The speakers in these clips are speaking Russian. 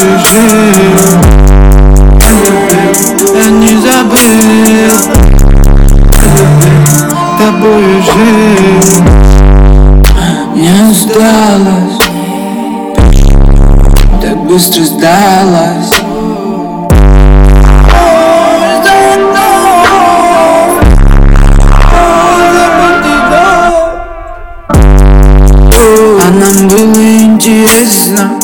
жил. Я не забыл тобой жил. Не осталось Так быстро сдалась. А нам было интересно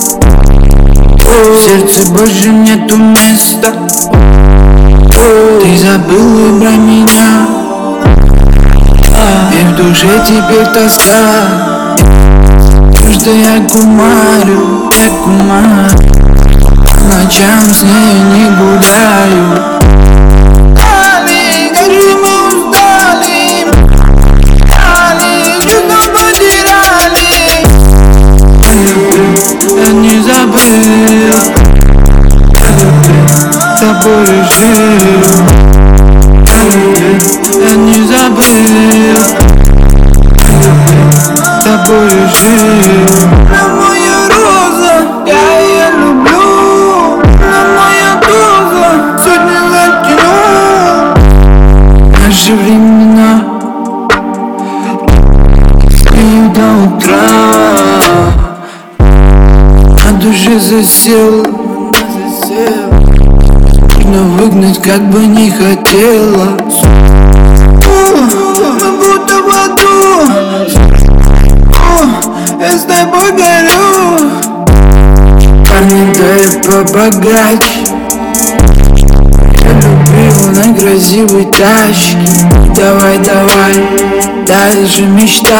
сердце Божьем нету места Ты забыл про меня. И в душе теперь тоска. Что я кумарю, я кумарю. Ночам с ней не гуляю я не забыл тобой жил. На моя роза, я ее люблю. На моя доза, сегодня закину. Наши времена И до утра. На душе засел Выгнать, как бы не хотела. О, Мы будто в аду. О, Я с тобой горю. Парни, дай побогаче. Я люблю на красивой тачке. Давай, давай, дальше мечтай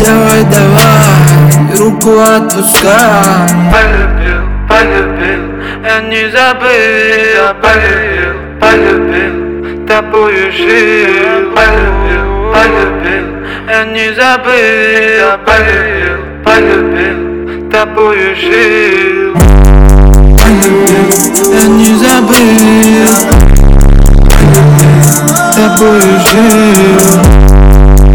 Давай, давай, руку отпускай. Полюбил, полюбил, я не забыл Полюбил, полюбил, тобою жил. Полюбил, полюбил, я не забыл Полюбил, полюбил, тобою жил. Полюбил, я не забыл Тобою жил.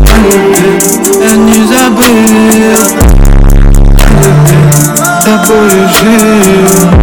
Полюбил, я не забыл Тобою жил.